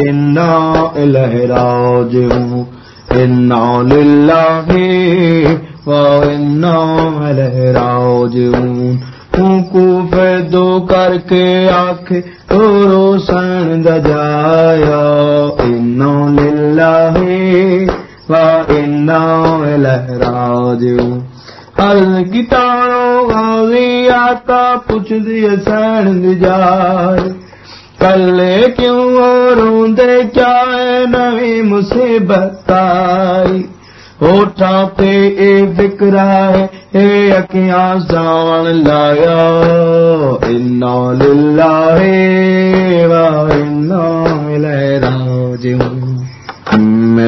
انا راجعون انا للہ و انا راجعون کو فیدو کر کے آنکھ تو روشن دجایا انا للہ و انا راجعون ہر گتارو غازی آتا پوچھ دیا سین جائے۔ کلے کیوں روندے کیا ہے نوی مصیبت آئی۔ ہوٹاں تے اے ذکر آئے اے اکیاں جان لایا۔ انا للہ و انا الیہ راجعون۔